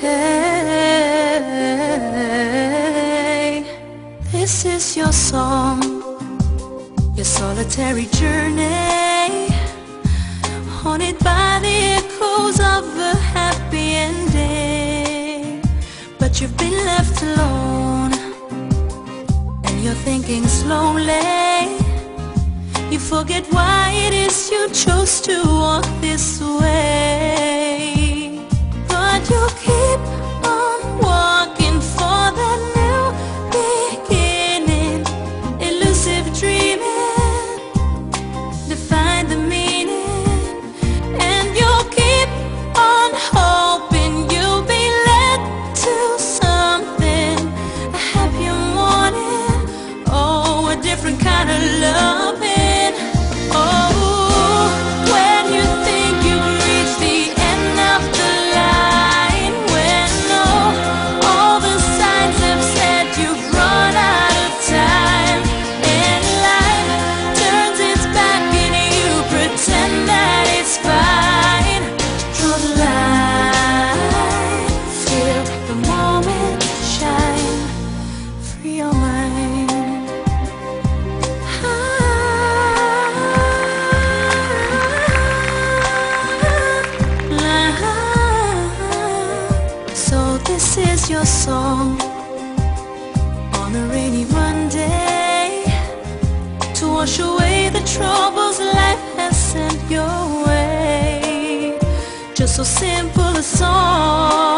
Hey, this is your song, your solitary journey, haunted by the echoes of a happy ending. But you've been left alone, and you're thinking slowly. You forget why it is you chose to walk This is your song on a rainy Monday to wash away the troubles life has sent your way. Just so simple a song.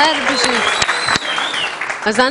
Her bir şey. Azana